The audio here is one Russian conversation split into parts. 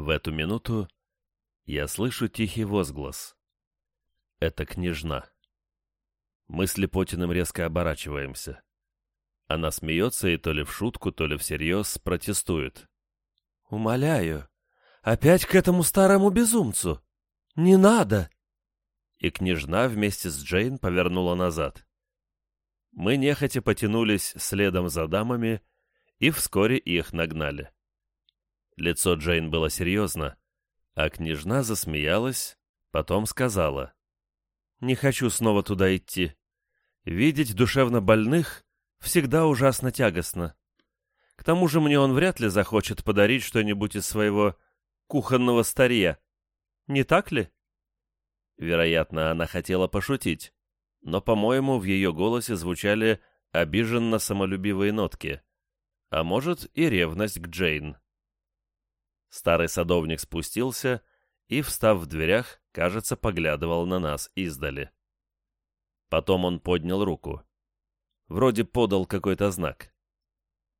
В эту минуту я слышу тихий возглас. Это княжна. Мы с Лепотиным резко оборачиваемся. Она смеется и то ли в шутку, то ли всерьез протестует. «Умоляю, опять к этому старому безумцу! Не надо!» И княжна вместе с Джейн повернула назад. Мы нехотя потянулись следом за дамами, и вскоре их нагнали. Лицо Джейн было серьезно, а княжна засмеялась, потом сказала. «Не хочу снова туда идти. Видеть душевно больных всегда ужасно тягостно. К тому же мне он вряд ли захочет подарить что-нибудь из своего кухонного старья. Не так ли?» Вероятно, она хотела пошутить, но, по-моему, в ее голосе звучали обиженно самолюбивые нотки, а может и ревность к Джейн. Старый садовник спустился и, встав в дверях, кажется, поглядывал на нас издали. Потом он поднял руку. Вроде подал какой-то знак.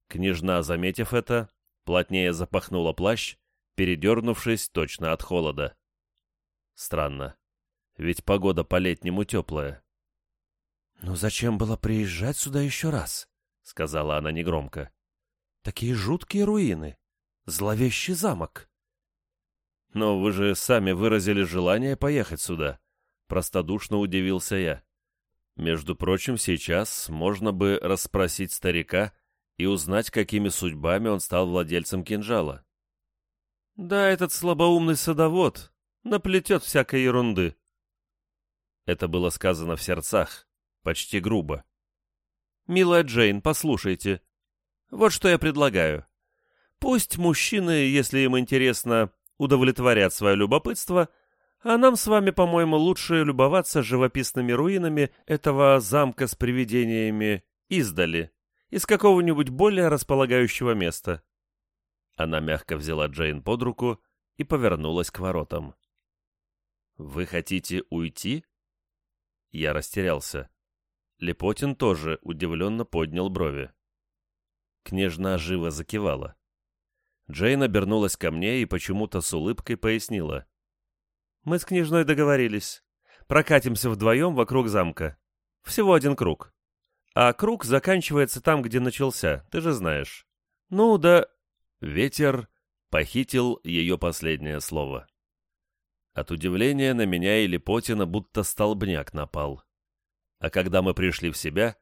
Княжна, заметив это, плотнее запахнула плащ, передернувшись точно от холода. Странно, ведь погода по-летнему теплая. «Ну зачем было приезжать сюда еще раз?» — сказала она негромко. «Такие жуткие руины. Зловещий замок. «Но вы же сами выразили желание поехать сюда», — простодушно удивился я. «Между прочим, сейчас можно бы расспросить старика и узнать, какими судьбами он стал владельцем кинжала». «Да, этот слабоумный садовод наплетет всякой ерунды». Это было сказано в сердцах, почти грубо. «Милая Джейн, послушайте. Вот что я предлагаю. Пусть мужчины, если им интересно, удовлетворят свое любопытство, а нам с вами, по-моему, лучше любоваться живописными руинами этого замка с привидениями издали, из какого-нибудь более располагающего места. Она мягко взяла Джейн под руку и повернулась к воротам. «Вы хотите уйти?» Я растерялся. Лепотин тоже удивленно поднял брови. Княжна живо закивала. Джейн обернулась ко мне и почему-то с улыбкой пояснила. «Мы с княжной договорились. Прокатимся вдвоем вокруг замка. Всего один круг. А круг заканчивается там, где начался, ты же знаешь. Ну да...» Ветер похитил ее последнее слово. От удивления на меня и Лепотина будто столбняк напал. А когда мы пришли в себя,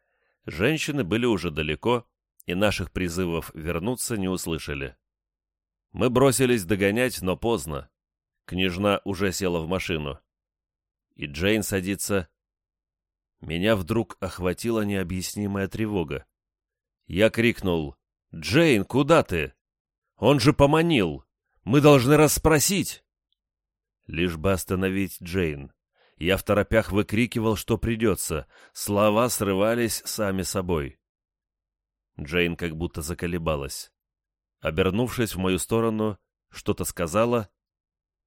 женщины были уже далеко, и наших призывов вернуться не услышали. Мы бросились догонять, но поздно. Княжна уже села в машину. И Джейн садится. Меня вдруг охватила необъяснимая тревога. Я крикнул «Джейн, куда ты? Он же поманил! Мы должны расспросить!» Лишь бы остановить Джейн. Я в торопях выкрикивал, что придется. Слова срывались сами собой. Джейн как будто заколебалась. Обернувшись в мою сторону, что-то сказала.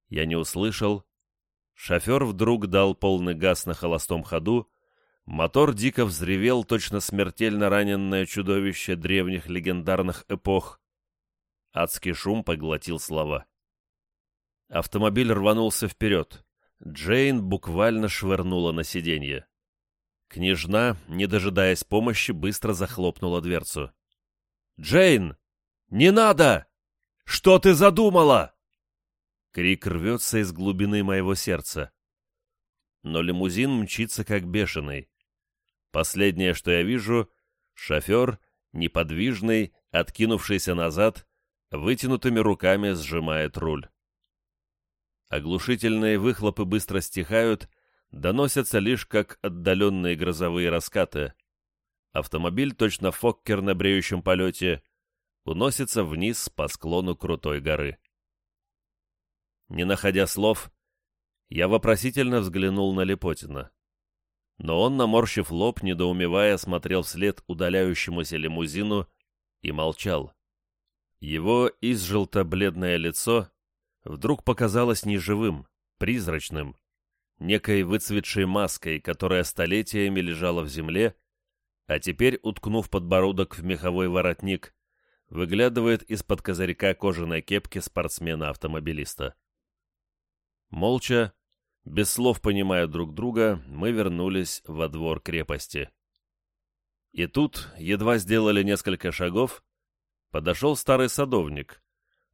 Я не услышал. Шофер вдруг дал полный газ на холостом ходу. Мотор дико взревел, точно смертельно раненное чудовище древних легендарных эпох. Адский шум поглотил слова. Автомобиль рванулся вперед. Джейн буквально швырнула на сиденье. Княжна, не дожидаясь помощи, быстро захлопнула дверцу. «Джейн!» «Не надо! Что ты задумала?» Крик рвется из глубины моего сердца. Но лимузин мчится как бешеный. Последнее, что я вижу, шофер, неподвижный, откинувшийся назад, вытянутыми руками сжимает руль. Оглушительные выхлопы быстро стихают, доносятся лишь как отдаленные грозовые раскаты. Автомобиль, точно фоккер на бреющем полете, уносится вниз по склону крутой горы. Не находя слов, я вопросительно взглянул на Лепотина. Но он, наморщив лоб, недоумевая, смотрел вслед удаляющемуся лимузину и молчал. Его изжелто-бледное лицо вдруг показалось неживым, призрачным, некой выцветшей маской, которая столетиями лежала в земле, а теперь, уткнув подбородок в меховой воротник, выглядывает из-под козырька кожаной кепки спортсмена-автомобилиста. Молча, без слов понимая друг друга, мы вернулись во двор крепости. И тут, едва сделали несколько шагов, подошел старый садовник,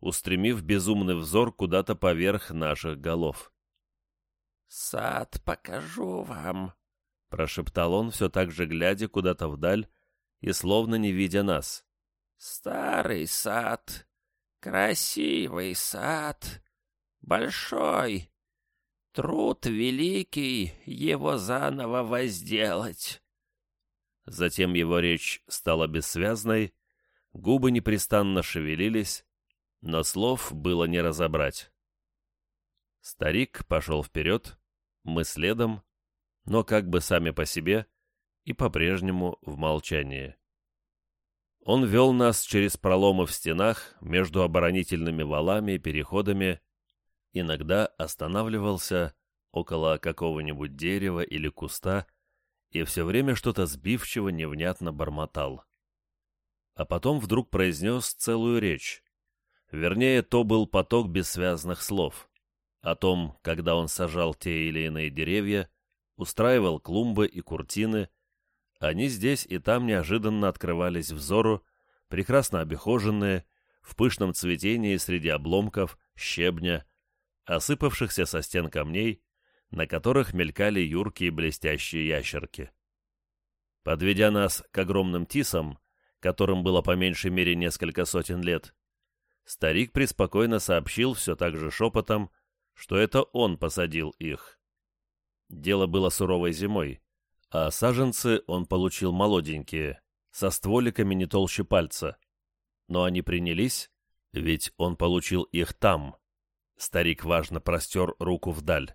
устремив безумный взор куда-то поверх наших голов. «Сад покажу вам», — прошептал он, все так же глядя куда-то вдаль и словно не видя нас. «Старый сад, красивый сад, большой, труд великий его заново возделать». Затем его речь стала бессвязной, губы непрестанно шевелились, но слов было не разобрать. Старик пошел вперед, мы следом, но как бы сами по себе и по-прежнему в молчании. Он вел нас через проломы в стенах, между оборонительными валами и переходами, иногда останавливался около какого-нибудь дерева или куста и все время что-то сбивчиво невнятно бормотал. А потом вдруг произнес целую речь. Вернее, то был поток бессвязных слов о том, когда он сажал те или иные деревья, устраивал клумбы и куртины, они здесь и там неожиданно открывались взору, прекрасно обихоженные, в пышном цветении среди обломков, щебня, осыпавшихся со стен камней, на которых мелькали юркие блестящие ящерки. Подведя нас к огромным тисам, которым было по меньшей мере несколько сотен лет, старик преспокойно сообщил все так же шепотом, что это он посадил их. Дело было суровой зимой, а саженцы он получил молоденькие, со стволиками не толще пальца. Но они принялись, ведь он получил их там. Старик важно простер руку вдаль.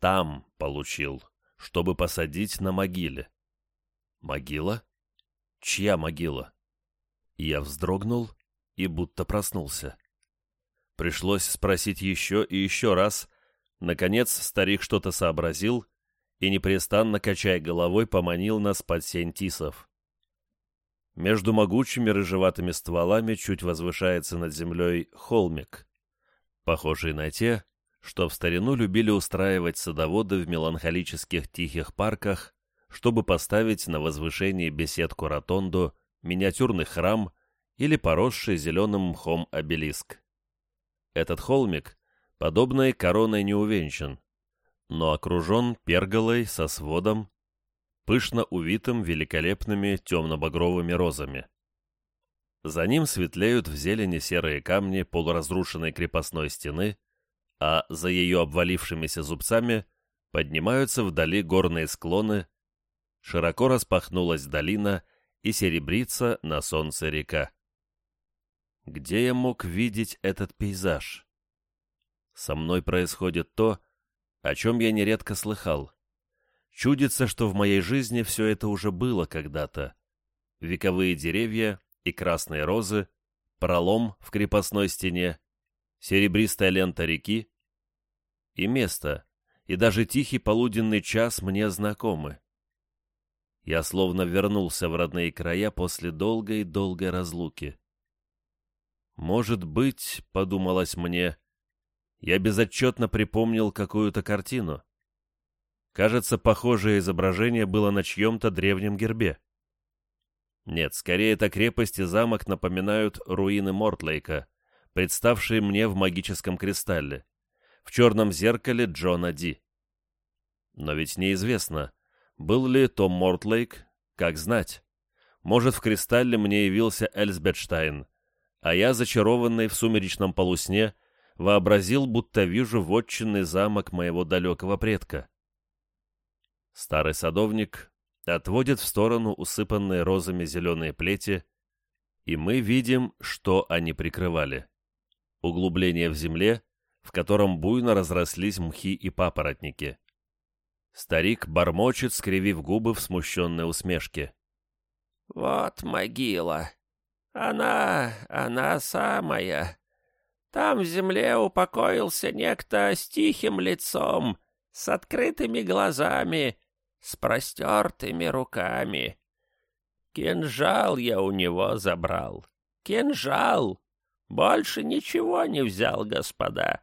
Там получил, чтобы посадить на могиле. Могила? Чья могила? Я вздрогнул и будто проснулся. Пришлось спросить еще и еще раз. Наконец старик что-то сообразил и, непрестанно качая головой, поманил нас под сень тисов. Между могучими рыжеватыми стволами чуть возвышается над землей холмик, похожий на те, что в старину любили устраивать садоводы в меланхолических тихих парках, чтобы поставить на возвышении беседку-ротонду, миниатюрный храм или поросший зеленым мхом обелиск. Этот холмик, подобной короной не увенчан, но окружен перголой со сводом, пышно увитым великолепными темно-багровыми розами. За ним светлеют в зелени серые камни полуразрушенной крепостной стены, а за ее обвалившимися зубцами поднимаются вдали горные склоны, широко распахнулась долина и серебрится на солнце река. Где я мог видеть этот пейзаж? Со мной происходит то, о чем я нередко слыхал. Чудится, что в моей жизни все это уже было когда-то. Вековые деревья и красные розы, пролом в крепостной стене, серебристая лента реки и место, и даже тихий полуденный час мне знакомы. Я словно вернулся в родные края после долгой-долгой разлуки. «Может быть, — подумалось мне, — я безотчетно припомнил какую-то картину. Кажется, похожее изображение было на чьем-то древнем гербе. Нет, скорее эта крепость и замок напоминают руины Мортлейка, представшие мне в магическом кристалле, в черном зеркале Джона Ди. Но ведь неизвестно, был ли Том Мортлейк, как знать. Может, в кристалле мне явился Эльсбетштайн, а я, зачарованный в сумеречном полусне, вообразил, будто вижу вотчинный замок моего далекого предка. Старый садовник отводит в сторону усыпанные розами зеленые плети, и мы видим, что они прикрывали. Углубление в земле, в котором буйно разрослись мхи и папоротники. Старик бормочет, скривив губы в смущенной усмешке. «Вот могила. Она, она самая. Там в земле упокоился некто с тихим лицом, с открытыми глазами, с простертыми руками. Кинжал я у него забрал. кинжал. Больше ничего не взял, господа.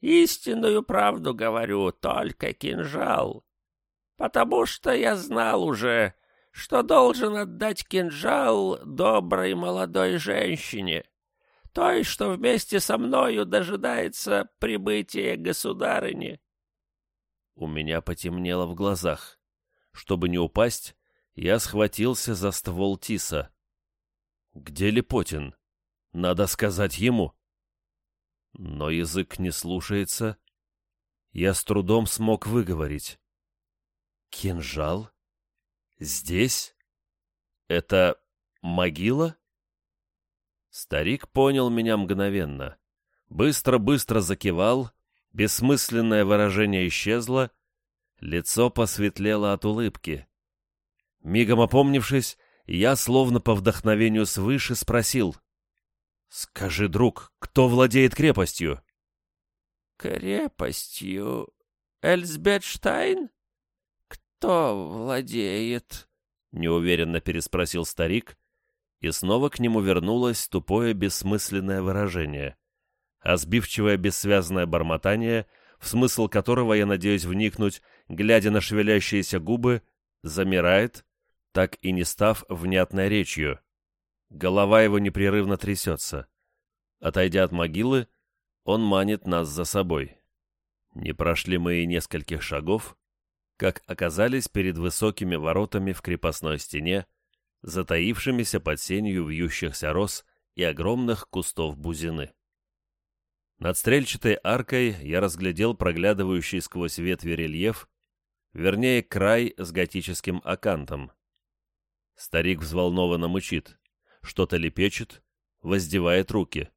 Истинную правду говорю, только кинжал. Потому что я знал уже, что должен отдать кинжал доброй молодой женщине, той, что вместе со мною дожидается прибытия государыни. У меня потемнело в глазах. Чтобы не упасть, я схватился за ствол тиса. Где Лепотин? Надо сказать ему. Но язык не слушается. Я с трудом смог выговорить. Кинжал? Здесь? Это могила? Старик понял меня мгновенно. Быстро-быстро закивал, бессмысленное выражение исчезло, лицо посветлело от улыбки. Мигом опомнившись, я, словно по вдохновению свыше, спросил. «Скажи, друг, кто владеет крепостью?» «Крепостью? Эльсбетштайн? Кто владеет?» — неуверенно переспросил старик, и снова к нему вернулось тупое бессмысленное выражение, а сбивчивое бессвязное бормотание, в смысл которого я надеюсь вникнуть, глядя на шевелящиеся губы, замирает, так и не став внятной речью. Голова его непрерывно трясется. Отойдя от могилы, он манит нас за собой. Не прошли мы и нескольких шагов, как оказались перед высокими воротами в крепостной стене, затаившимися под сенью вьющихся роз и огромных кустов бузины. Над стрельчатой аркой я разглядел проглядывающий сквозь ветви рельеф, вернее, край с готическим акантом. Старик взволнованно мычит, что-то лепечет, воздевает руки.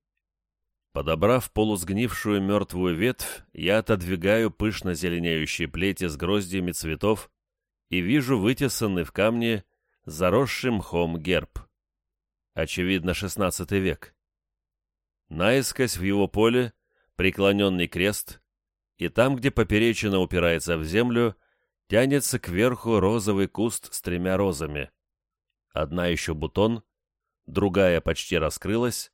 Подобрав полусгнившую мертвую ветвь, я отодвигаю пышно зеленеющие плети с гроздьями цветов и вижу вытесанный в камне заросший мхом герб. Очевидно, XVI век. Наискось в его поле преклоненный крест, и там, где поперечина упирается в землю, тянется кверху розовый куст с тремя розами. Одна еще бутон, другая почти раскрылась,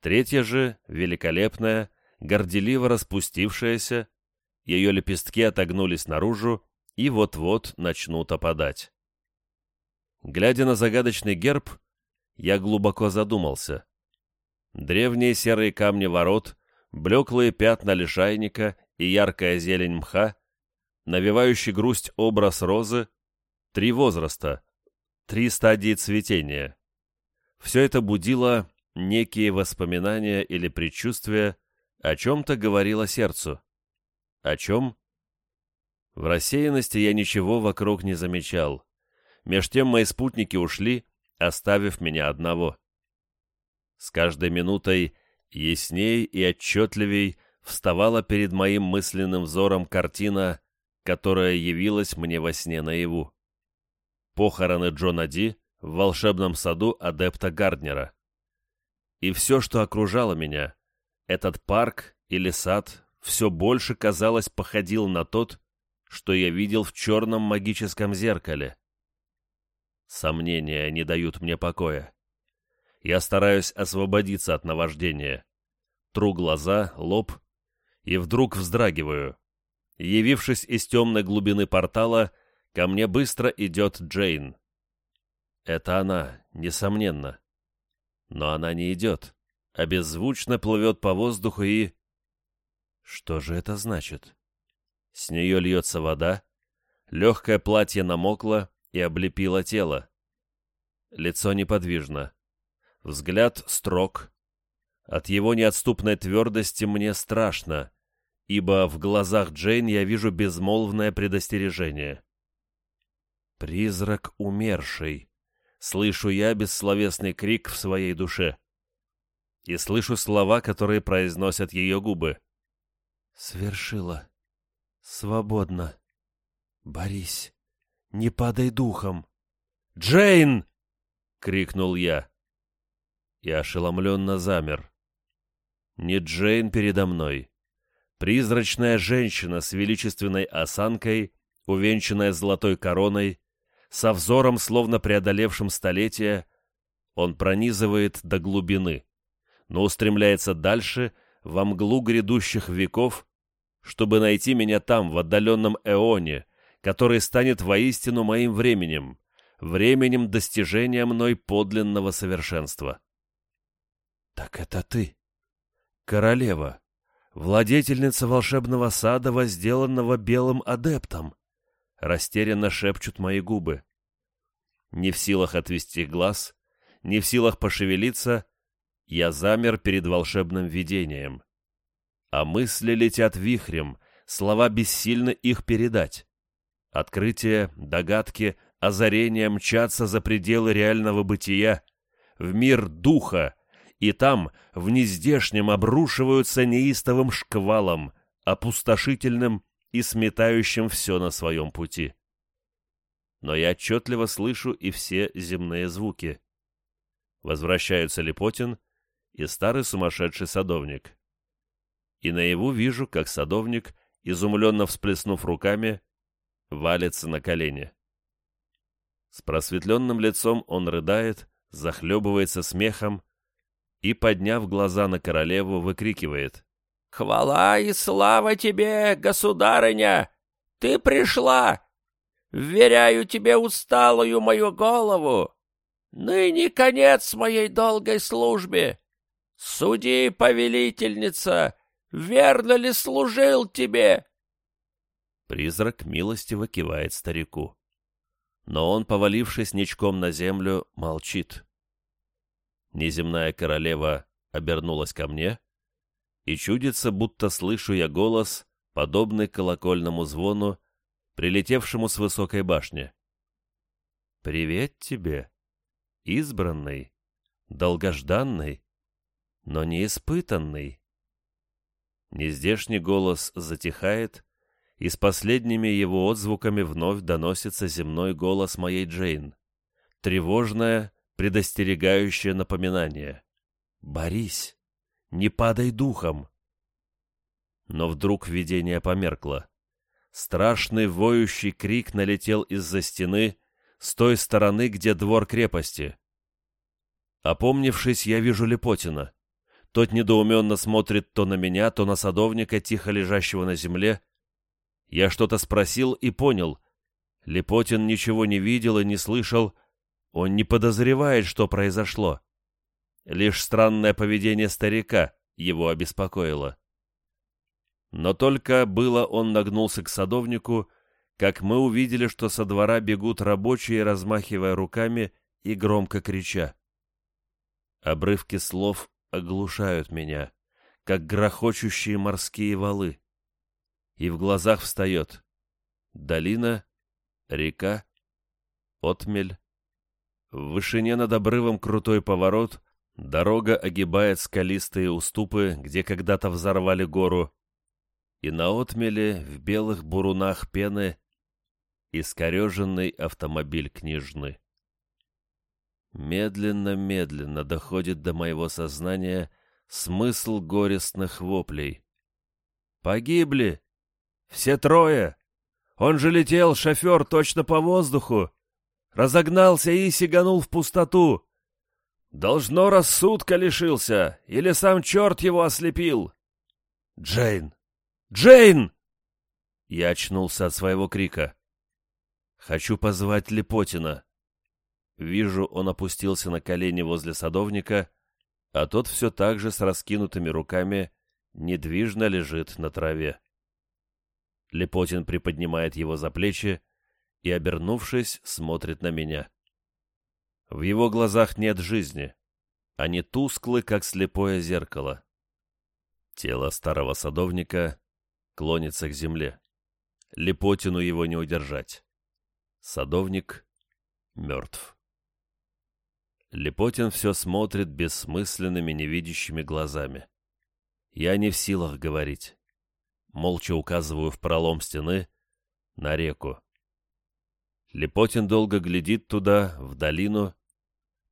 третья же, великолепная, горделиво распустившаяся, ее лепестки отогнулись наружу и вот-вот начнут опадать. Глядя на загадочный герб, я глубоко задумался. Древние серые камни ворот, блеклые пятна лишайника и яркая зелень мха, навевающий грусть образ розы, три возраста, три стадии цветения. Все это будило некие воспоминания или предчувствия, о чем-то говорило сердцу. О чем? В рассеянности я ничего вокруг не замечал. Меж тем мои спутники ушли, оставив меня одного. С каждой минутой ясней и отчетливей вставала перед моим мысленным взором картина, которая явилась мне во сне наяву похороны Джона Ди в волшебном саду адепта Гарднера. И все, что окружало меня, этот парк или сад, все больше, казалось, походил на тот, что я видел в черном магическом зеркале. Сомнения не дают мне покоя. Я стараюсь освободиться от наваждения. Тру глаза, лоб, и вдруг вздрагиваю. Явившись из темной глубины портала, Ко мне быстро идет Джейн. Это она, несомненно. Но она не идет, а беззвучно плывет по воздуху и... Что же это значит? С нее льется вода, легкое платье намокло и облепило тело. Лицо неподвижно. Взгляд строг. От его неотступной твердости мне страшно, ибо в глазах Джейн я вижу безмолвное предостережение. «Призрак умерший!» Слышу я бессловесный крик в своей душе. И слышу слова, которые произносят ее губы. «Свершила. Свободно. Борись. Не падай духом. Джейн!» — крикнул я. И ошеломленно замер. Не Джейн передо мной. Призрачная женщина с величественной осанкой, увенчанная золотой короной, со взором, словно преодолевшим столетия, Он пронизывает до глубины, но устремляется дальше, во мглу грядущих веков, чтобы найти меня там, в отдаленном эоне, который станет воистину моим временем, временем достижения мной подлинного совершенства. «Так это ты, королева, владетельница волшебного сада, возделанного белым адептом!» Растерянно шепчут мои губы. Не в силах отвести глаз, не в силах пошевелиться, я замер перед волшебным видением. А мысли летят вихрем, слова бессильны их передать. Открытия, догадки, озарения мчатся за пределы реального бытия, в мир духа, и там, в нездешнем, обрушиваются неистовым шквалом, опустошительным и сметающим все на своем пути. Но я отчетливо слышу и все земные звуки. Возвращаются Лепотин и старый сумасшедший садовник. И наяву вижу, как садовник, изумленно всплеснув руками, валится на колени. С просветленным лицом он рыдает, захлебывается смехом и, подняв глаза на королеву, выкрикивает. «Хвала и слава тебе, государыня! Ты пришла! Вверяю тебе усталую мою голову! Ныне конец моей долгой службе! Суди, повелительница, верно ли служил тебе?» Призрак милостиво кивает старику. Но он, повалившись ничком на землю, молчит. Неземная королева обернулась ко мне, и чудится, будто слышу я голос, подобный колокольному звону, прилетевшему с высокой башни. «Привет тебе, избранный, долгожданный, но не испытанный». Нездешний голос затихает, и с последними его отзвуками вновь доносится земной голос моей Джейн. Тревожное, предостерегающее напоминание. «Борись! Не падай духом!» Но вдруг видение померкло. Страшный воющий крик налетел из-за стены, с той стороны, где двор крепости. Опомнившись, я вижу Лепотина. Тот недоуменно смотрит то на меня, то на садовника, тихо лежащего на земле, я что-то спросил и понял. Лепотин ничего не видел и не слышал. Он не подозревает, что произошло. Лишь странное поведение старика его обеспокоило. Но только было он нагнулся к садовнику, как мы увидели, что со двора бегут рабочие, размахивая руками и громко крича. Обрывки слов оглушают меня, как грохочущие морские валы и в глазах встает. Долина, река, отмель. В вышине над обрывом крутой поворот, дорога огибает скалистые уступы, где когда-то взорвали гору, и на отмеле в белых бурунах пены искореженный автомобиль княжны. Медленно-медленно доходит до моего сознания смысл горестных воплей. «Погибли! Все трое. Он же летел, шофер, точно по воздуху. Разогнался и сиганул в пустоту. Должно, рассудка лишился, или сам черт его ослепил. Джейн! Джейн! Я очнулся от своего крика. Хочу позвать Лепотина. Вижу, он опустился на колени возле садовника, а тот все так же с раскинутыми руками недвижно лежит на траве. Лепотин приподнимает его за плечи и, обернувшись, смотрит на меня. В его глазах нет жизни. Они тусклы, как слепое зеркало. Тело старого садовника клонится к земле. Лепотину его не удержать. Садовник мертв. Лепотин все смотрит бессмысленными невидящими глазами. Я не в силах говорить молча указываю в пролом стены, на реку. Лепотин долго глядит туда, в долину,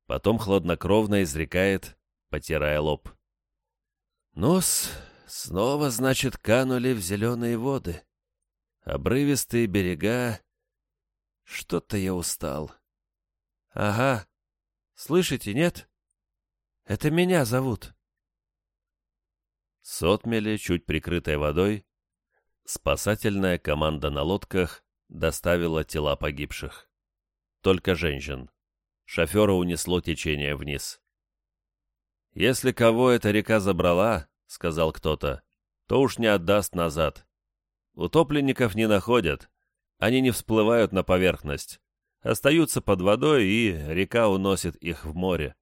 потом хладнокровно изрекает, потирая лоб. Нос снова, значит, канули в зеленые воды. Обрывистые берега. Что-то я устал. Ага, Слышите, нет? Это меня зовут. С отмели, чуть прикрытой водой, спасательная команда на лодках доставила тела погибших. Только женщин. Шофера унесло течение вниз. «Если кого эта река забрала, — сказал кто-то, — то уж не отдаст назад. Утопленников не находят, они не всплывают на поверхность, остаются под водой, и река уносит их в море.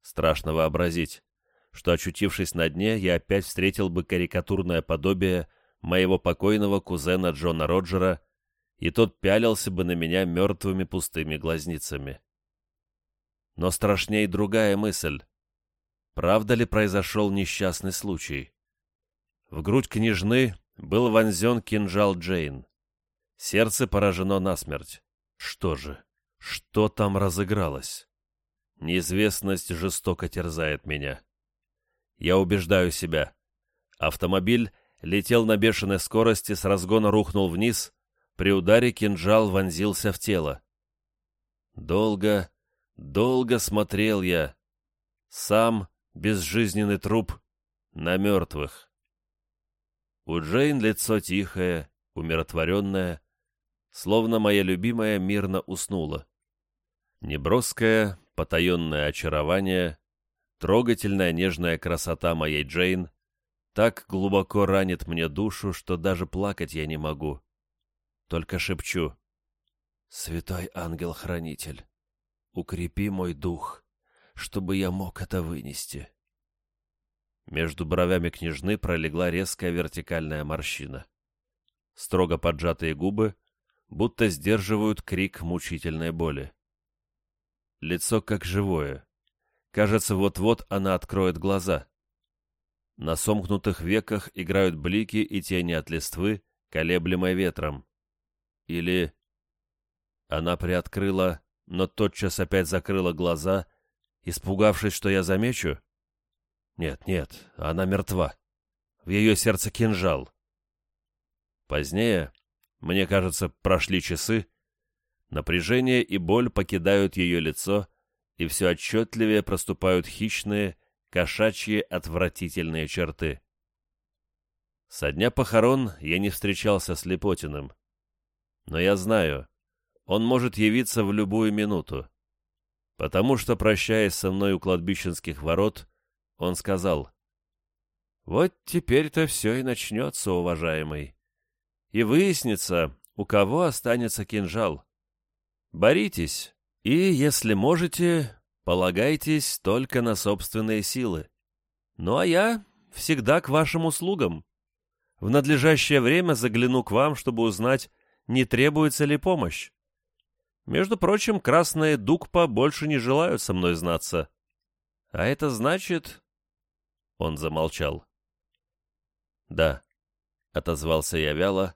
Страшно вообразить, что, очутившись на дне, я опять встретил бы карикатурное подобие моего покойного кузена Джона Роджера, и тот пялился бы на меня мертвыми пустыми глазницами. Но страшней другая мысль. Правда ли произошел несчастный случай? В грудь княжны был вонзен кинжал Джейн. Сердце поражено насмерть. Что же? Что там разыгралось? Неизвестность жестоко терзает меня. Я убеждаю себя. Автомобиль летел на бешеной скорости, с разгона рухнул вниз, при ударе кинжал вонзился в тело. Долго, долго смотрел я, сам безжизненный труп, на мертвых. У Джейн лицо тихое, умиротворенное, словно моя любимая мирно уснула. Неброское, потаенное очарование, трогательная нежная красота моей Джейн так глубоко ранит мне душу, что даже плакать я не могу. Только шепчу. «Святой ангел-хранитель, укрепи мой дух, чтобы я мог это вынести». Между бровями княжны пролегла резкая вертикальная морщина. Строго поджатые губы будто сдерживают крик мучительной боли. Лицо как живое. Кажется, вот-вот она откроет глаза. На сомкнутых веках играют блики и тени от листвы, колеблемой ветром. Или... Она приоткрыла, но тотчас опять закрыла глаза, испугавшись, что я замечу? Нет, нет, она мертва. В ее сердце кинжал. Позднее, мне кажется, прошли часы, напряжение и боль покидают ее лицо, и все отчетливее проступают хищные, кошачьи отвратительные черты. Со дня похорон я не встречался с Лепотиным. Но я знаю, он может явиться в любую минуту. Потому что, прощаясь со мной у кладбищенских ворот, он сказал, «Вот теперь-то все и начнется, уважаемый. И выяснится, у кого останется кинжал. Боритесь, и, если можете, Полагайтесь только на собственные силы. Ну а я всегда к вашим услугам. В надлежащее время загляну к вам, чтобы узнать, не требуется ли помощь. Между прочим, красные дукпа больше не желают со мной знаться. А это значит...» Он замолчал. «Да», — отозвался я вяло,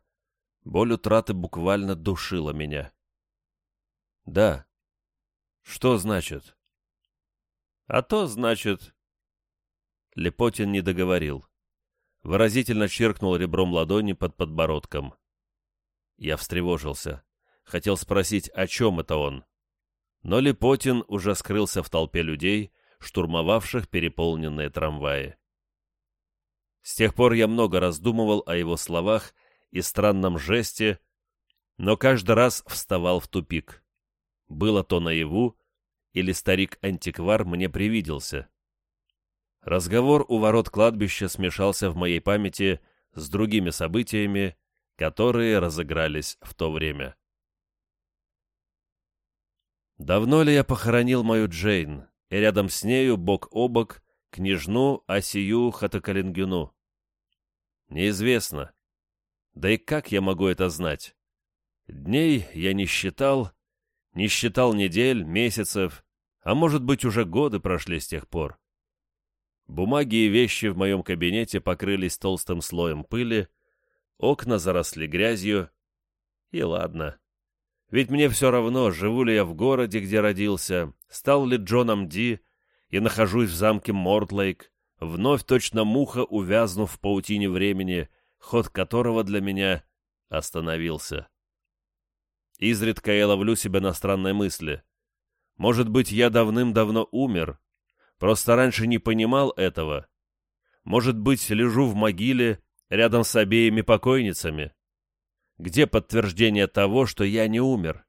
боль утраты буквально душила меня. «Да. Что значит?» А то, значит...» Лепотин не договорил. Выразительно черкнул ребром ладони под подбородком. Я встревожился. Хотел спросить, о чем это он. Но Лепотин уже скрылся в толпе людей, штурмовавших переполненные трамваи. С тех пор я много раздумывал о его словах и странном жесте, но каждый раз вставал в тупик. Было то наяву, или старик-антиквар мне привиделся. Разговор у ворот кладбища смешался в моей памяти с другими событиями, которые разыгрались в то время. Давно ли я похоронил мою Джейн, и рядом с нею, бок о бок, княжну Асию Хатакалингюну? Неизвестно. Да и как я могу это знать? Дней я не считал, не считал недель, месяцев, а может быть уже годы прошли с тех пор. Бумаги и вещи в моем кабинете покрылись толстым слоем пыли, окна заросли грязью. И ладно. Ведь мне все равно, живу ли я в городе, где родился, стал ли Джоном Ди и нахожусь в замке Мортлейк, вновь точно муха увязнув в паутине времени, ход которого для меня остановился. Изредка я ловлю себя на странной мысли. Может быть, я давным-давно умер, просто раньше не понимал этого. Может быть, лежу в могиле рядом с обеими покойницами. Где подтверждение того, что я не умер?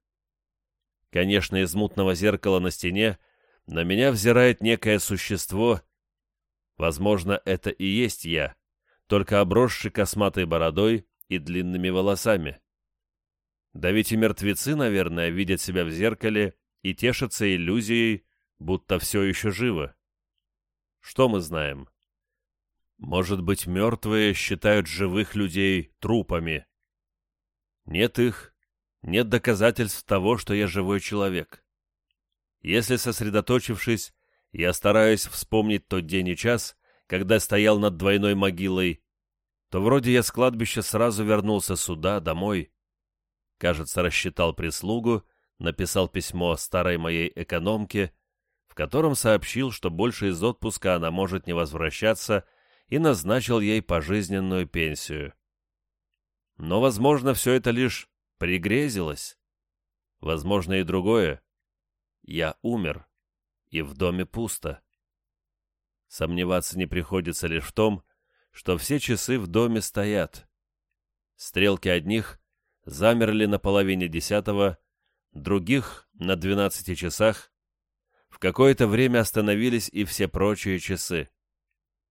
Конечно, из мутного зеркала на стене на меня взирает некое существо. Возможно, это и есть я, только обросший косматой бородой и длинными волосами. Да ведь и мертвецы, наверное, видят себя в зеркале и тешатся иллюзией, будто все еще живо. Что мы знаем? Может быть, мертвые считают живых людей трупами. Нет их, нет доказательств того, что я живой человек. Если, сосредоточившись, я стараюсь вспомнить тот день и час, когда стоял над двойной могилой, то вроде я с кладбища сразу вернулся сюда, домой. Кажется, рассчитал прислугу, написал письмо старой моей экономке, в котором сообщил, что больше из отпуска она может не возвращаться, и назначил ей пожизненную пенсию. Но, возможно, все это лишь пригрезилось. Возможно, и другое. Я умер, и в доме пусто. Сомневаться не приходится лишь в том, что все часы в доме стоят. Стрелки одних замерли на половине десятого, других — на двенадцати часах. В какое-то время остановились и все прочие часы.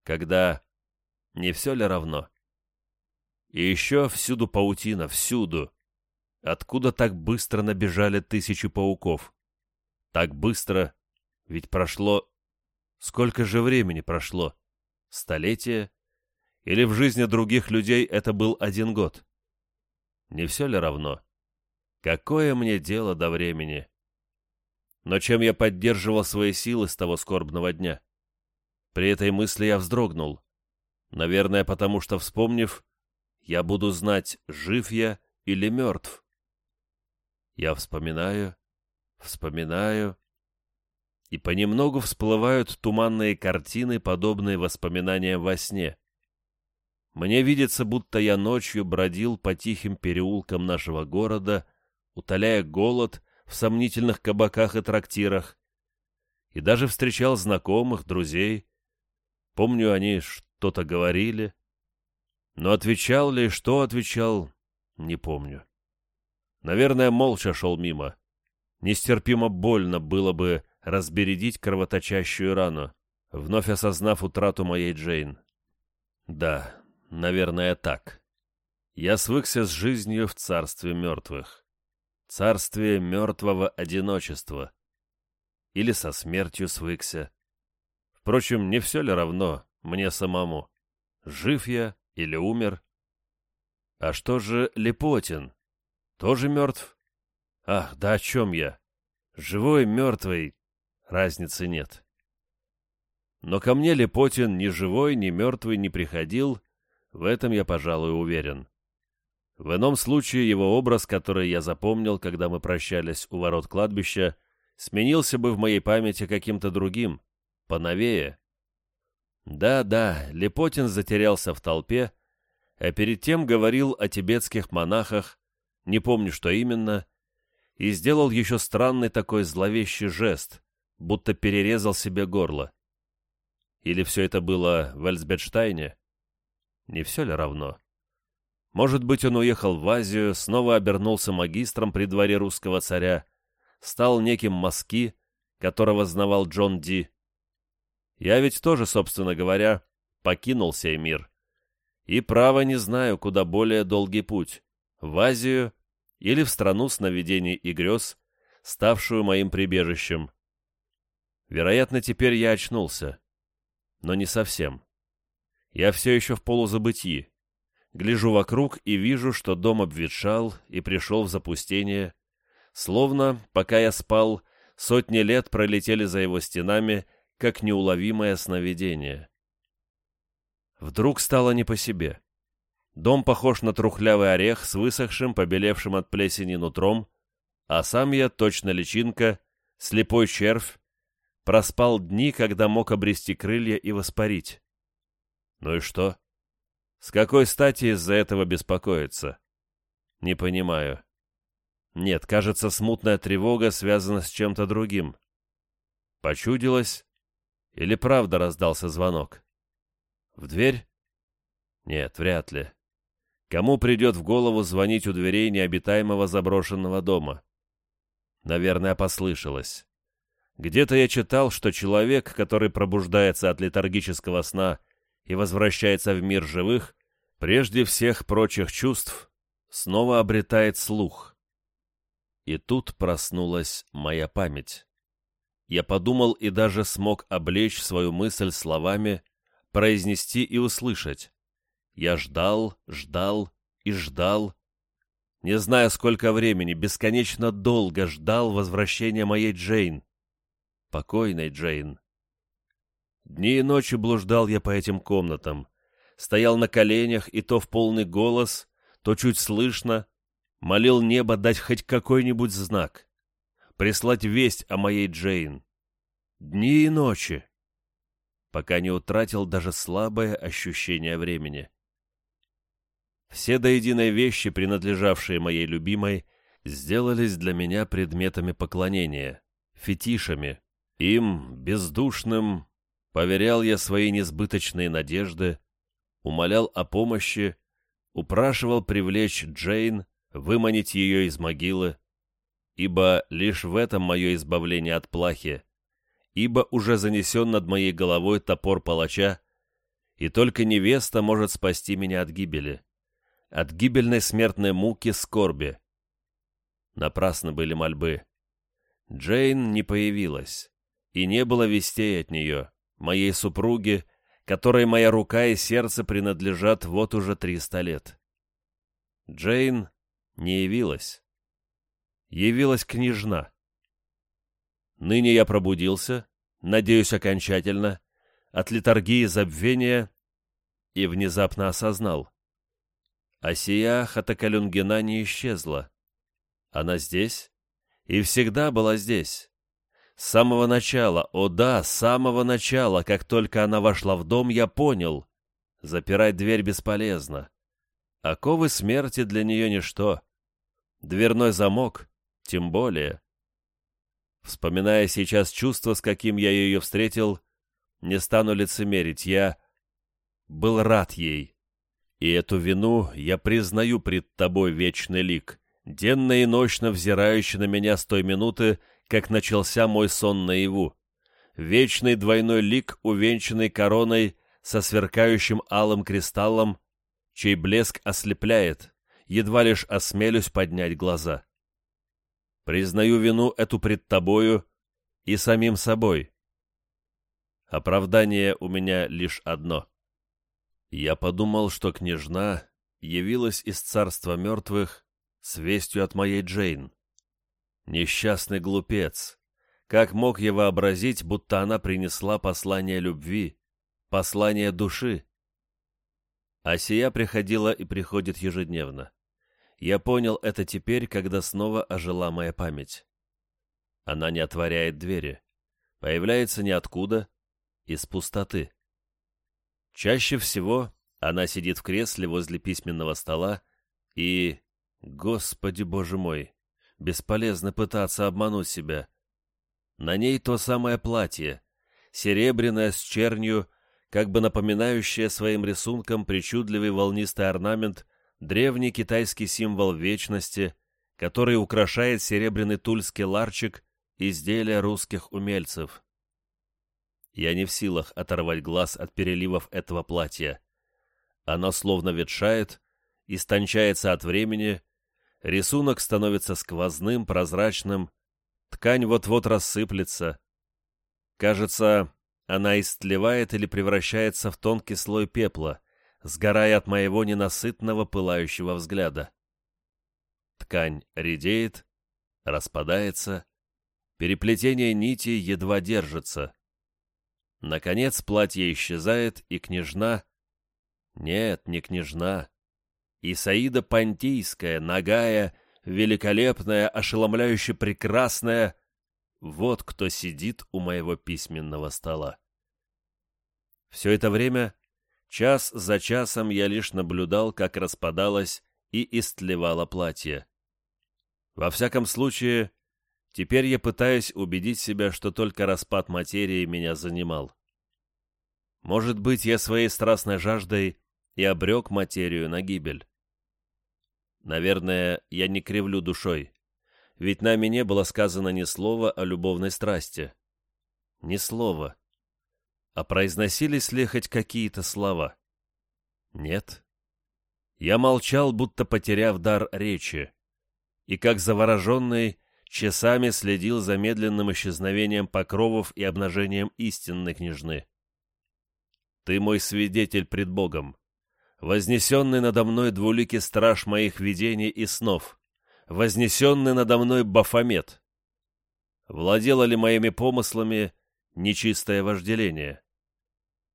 Когда... Не все ли равно? И еще всюду паутина, всюду. Откуда так быстро набежали тысячи пауков? Так быстро, ведь прошло... Сколько же времени прошло? Столетие? Или в жизни других людей это был один год? Не все ли равно? Какое мне дело до времени? Но чем я поддерживал свои силы с того скорбного дня? При этой мысли я вздрогнул. Наверное, потому что, вспомнив, я буду знать, жив я или мертв. Я вспоминаю, вспоминаю, и понемногу всплывают туманные картины, подобные воспоминаниям во сне. Мне видится, будто я ночью бродил по тихим переулкам нашего города, утоляя голод в сомнительных кабаках и трактирах, и даже встречал знакомых, друзей. Помню, они что-то говорили, но отвечал ли, что отвечал, не помню. Наверное, молча шел мимо. Нестерпимо больно было бы разбередить кровоточащую рану, вновь осознав утрату моей Джейн. Да, наверное, так. Я свыкся с жизнью в царстве мертвых. Царстве мертвого одиночества. Или со смертью свыкся. Впрочем, не все ли равно мне самому? Жив я или умер? А что же Лепотин? Тоже мертв? Ах, да о чем я? Живой, мертвый, разницы нет. Но ко мне Лепотин ни живой, ни мертвый не приходил, в этом я, пожалуй, уверен. В ином случае его образ, который я запомнил, когда мы прощались у ворот кладбища, сменился бы в моей памяти каким-то другим, поновее, да-да, Лепотин затерялся в толпе, а перед тем говорил о тибетских монахах, не помню, что именно, и сделал еще странный такой зловещий жест, будто перерезал себе горло. Или все это было в Эльсбетштайне? Не все ли равно? Может быть, он уехал в Азию, снова обернулся магистром при дворе русского царя, стал неким Маски, которого знавал Джон Ди, я ведь тоже, собственно говоря, покинул сей мир. И право не знаю, куда более долгий путь — в Азию или в страну сновидений и грез, ставшую моим прибежищем. Вероятно, теперь я очнулся. Но не совсем. Я все еще в полузабытии. Гляжу вокруг и вижу, что дом обветшал и пришел в запустение. Словно, пока я спал, сотни лет пролетели за его стенами — как неуловимое сновидение. Вдруг стало не по себе. Дом похож на трухлявый орех с высохшим, побелевшим от плесени нутром, а сам я, точно личинка, слепой червь, проспал дни, когда мог обрести крылья и воспарить. Ну и что? С какой стати из-за этого беспокоиться? Не понимаю. Нет, кажется, смутная тревога связана с чем-то другим. Почудилось? Или правда раздался звонок? В дверь? Нет, вряд ли. Кому придет в голову звонить у дверей необитаемого заброшенного дома? Наверное, послышалось. Где-то я читал, что человек, который пробуждается от летаргического сна и возвращается в мир живых, прежде всех прочих чувств, снова обретает слух. И тут проснулась моя память. Я подумал и даже смог облечь свою мысль словами, произнести и услышать. Я ждал, ждал и ждал, не зная, сколько времени, бесконечно долго ждал возвращения моей Джейн. Покойной Джейн. Дни и ночи блуждал я по этим комнатам. Стоял на коленях, и то в полный голос, то чуть слышно, молил небо дать хоть какой-нибудь знак, прислать весть о моей Джейн. Дни и ночи, пока не утратил даже слабое ощущение времени. Все до единой вещи, принадлежавшие моей любимой, сделались для меня предметами поклонения, фетишами. Им, бездушным, поверял я свои несбыточные надежды, умолял о помощи, упрашивал привлечь Джейн, выманить ее из могилы, ибо лишь в этом мое избавление от плахи, ибо уже занесен над моей головой топор палача, и только невеста может спасти меня от гибели от гибельной смертной муки скорби. Напрасно были мольбы. Джейн не появилась, и не было вестей от нее, моей супруги, которой моя рука и сердце принадлежат вот уже триста лет. Джейн не явилась. Явилась княжна. Ныне я пробудился, надеюсь, окончательно, от литургии забвения и внезапно осознал. А сия Хатакалюнгена не исчезла. Она здесь и всегда была здесь. С самого начала, о да, с самого начала, как только она вошла в дом, я понял. Запирать дверь бесполезно. Оковы смерти для нее ничто. Дверной замок, тем более. Вспоминая сейчас чувство, с каким я ее встретил, не стану лицемерить, я был рад ей. И эту вину я признаю пред тобой, вечный лик, денно и ночно взирающий на меня с той минуты, как начался мой сон наяву. Вечный двойной лик, увенчанный короной со сверкающим алым кристаллом, чей блеск ослепляет, едва лишь осмелюсь поднять глаза. Признаю вину эту пред тобою и самим собой. Оправдание у меня лишь одно — я подумал, что княжна явилась из царства мертвых с вестью от моей Джейн. Несчастный глупец! Как мог я вообразить, будто она принесла послание любви, послание души? А сия приходила и приходит ежедневно. Я понял это теперь, когда снова ожила моя память. Она не отворяет двери, появляется ниоткуда, из пустоты. Чаще всего она сидит в кресле возле письменного стола и... Господи боже мой, бесполезно пытаться обмануть себя. На ней то самое платье, серебряное с чернью, как бы напоминающее своим рисунком причудливый волнистый орнамент, древний китайский символ вечности, который украшает серебряный тульский ларчик изделия русских умельцев. Я не в силах оторвать глаз от переливов этого платья. Оно словно ветшает, истончается от времени, рисунок становится сквозным, прозрачным, ткань вот-вот рассыплется. Кажется, она истлевает или превращается в тонкий слой пепла, сгорая от моего ненасытного пылающего взгляда. Ткань редеет, распадается, переплетение нити едва держится. Наконец платье исчезает, и княжна... Нет, не княжна. Исаида Понтийская, нагая, великолепная, ошеломляюще прекрасная. Вот кто сидит у моего письменного стола. Все это время, час за часом, я лишь наблюдал, как распадалось и истлевало платье. Во всяком случае, Теперь я пытаюсь убедить себя, что только распад материи меня занимал. Может быть, я своей страстной жаждой и обрек материю на гибель. Наверное, я не кривлю душой, ведь нами не было сказано ни слова о любовной страсти. Ни слова. А произносились ли хоть какие-то слова? Нет. Я молчал, будто потеряв дар речи, и, как завороженный, часами следил за медленным исчезновением покровов и обнажением истинной княжны. Ты мой свидетель пред Богом, вознесенный надо мной двуликий страж моих видений и снов, вознесенный надо мной Бафомет. Владело ли моими помыслами нечистое вожделение?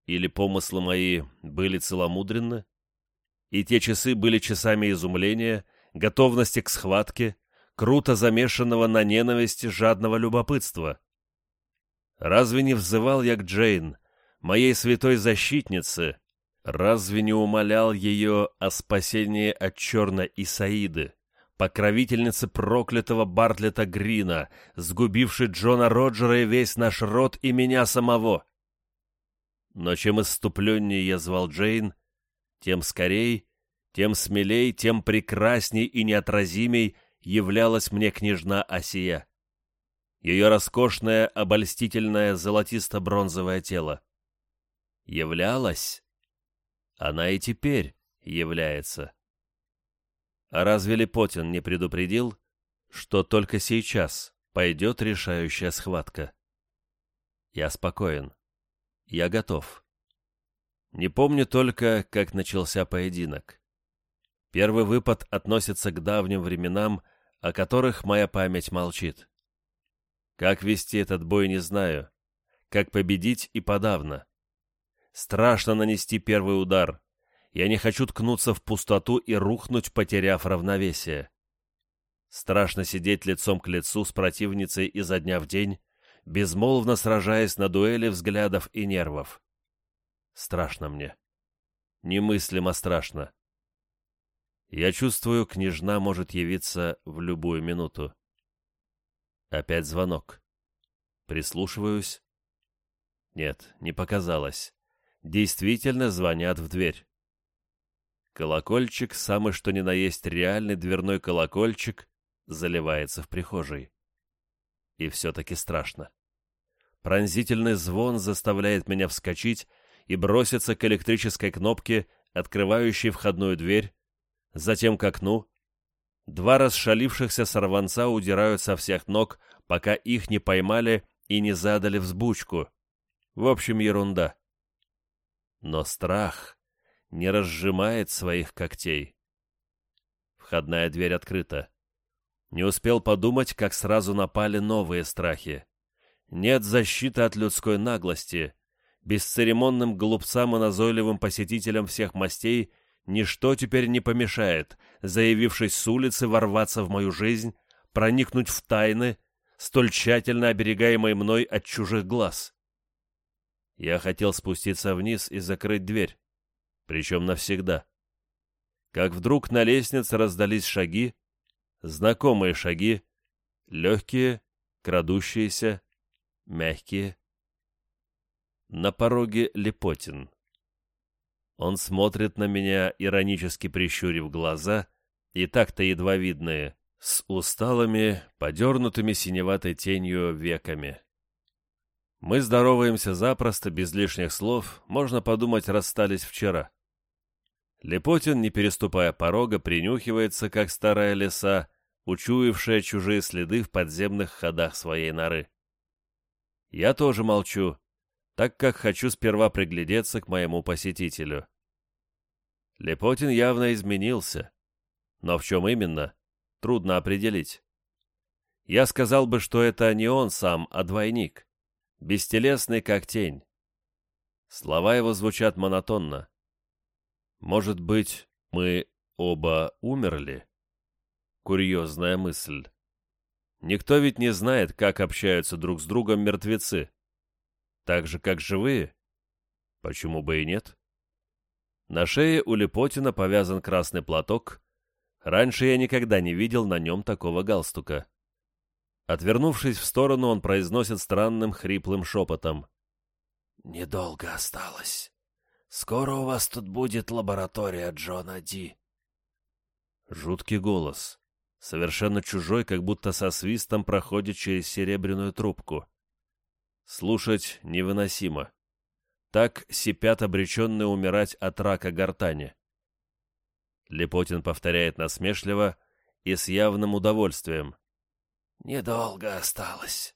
Или помыслы мои были целомудренны? И те часы были часами изумления, готовности к схватке, круто замешанного на ненависти жадного любопытства. Разве не взывал я к Джейн, моей святой защитнице, разве не умолял ее о спасении от черной Исаиды, покровительницы проклятого Бартлета Грина, сгубившей Джона Роджера и весь наш род и меня самого? Но чем иступленнее я звал Джейн, тем скорей, тем смелей, тем прекрасней и неотразимей являлась мне княжна Осия. Ее роскошное, обольстительное золотисто-бронзовое тело являлась, она и теперь является. А разве Лепотин не предупредил, что только сейчас пойдет решающая схватка? Я спокоен. Я готов. Не помню только, как начался поединок. Первый выпад относится к давним временам, о которых моя память молчит. Как вести этот бой, не знаю. Как победить и подавно. Страшно нанести первый удар. Я не хочу ткнуться в пустоту и рухнуть, потеряв равновесие. Страшно сидеть лицом к лицу с противницей изо дня в день, безмолвно сражаясь на дуэли взглядов и нервов. Страшно мне. Немыслимо страшно. Я чувствую, княжна может явиться в любую минуту. Опять звонок. Прислушиваюсь. Нет, не показалось действительно звонят в дверь. Колокольчик, самый что ни на есть реальный дверной колокольчик, заливается в прихожей. И все-таки страшно. Пронзительный звон заставляет меня вскочить и броситься к электрической кнопке, открывающей входную дверь, затем к окну. Два расшалившихся сорванца удирают со всех ног, пока их не поймали и не задали взбучку. В общем, ерунда. Но страх не разжимает своих когтей. Входная дверь открыта. Не успел подумать, как сразу напали новые страхи. Нет защиты от людской наглости. Бесцеремонным глупцам и назойливым посетителям всех мастей ничто теперь не помешает, заявившись с улицы, ворваться в мою жизнь, проникнуть в тайны, столь тщательно оберегаемые мной от чужих глаз. Я хотел спуститься вниз и закрыть дверь, причем навсегда. Как вдруг на лестнице раздались шаги, знакомые шаги, легкие, крадущиеся, мягкие. На пороге Лепотин. Он смотрит на меня, иронически прищурив глаза, и так-то едва видные, с усталыми, подернутыми синеватой тенью веками. Мы здороваемся запросто, без лишних слов, можно подумать, расстались вчера. Лепотин, не переступая порога, принюхивается, как старая лиса, учуявшая чужие следы в подземных ходах своей норы. Я тоже молчу, так как хочу сперва приглядеться к моему посетителю. Лепотин явно изменился, но в чем именно, трудно определить. Я сказал бы, что это не он сам, а двойник бестелесный как тень. Слова его звучат монотонно. Может быть, мы оба умерли? Курьезная мысль. Никто ведь не знает, как общаются друг с другом мертвецы. Так же, как живые. Почему бы и нет? На шее у Лепотина повязан красный платок. Раньше я никогда не видел на нем такого галстука. Отвернувшись в сторону, он произносит странным хриплым шепотом. «Недолго осталось. Скоро у вас тут будет лаборатория Джона Ди». Жуткий голос. Совершенно чужой, как будто со свистом проходит через серебряную трубку. Слушать невыносимо. Так сипят обреченные умирать от рака гортани. Лепотин повторяет насмешливо и с явным удовольствием. «Недолго осталось».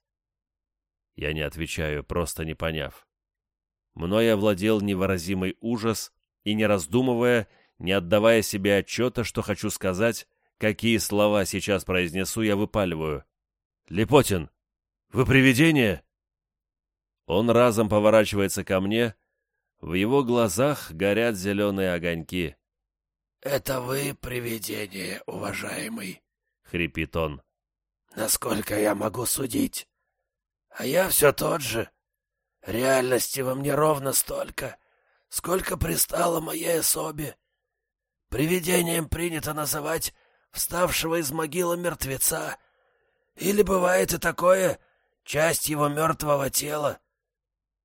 Я не отвечаю, просто не поняв. Мною овладел невыразимый ужас, и, не раздумывая, не отдавая себе отчета, что хочу сказать, какие слова сейчас произнесу, я выпаливаю. «Лепотин, вы привидение?» Он разом поворачивается ко мне, в его глазах горят зеленые огоньки. «Это вы привидение, уважаемый», — хрипит он. «Насколько я могу судить? А я все тот же. Реальности во мне ровно столько, сколько пристало моей особе. Привидением принято называть вставшего из могилы мертвеца, или бывает и такое, часть его мертвого тела.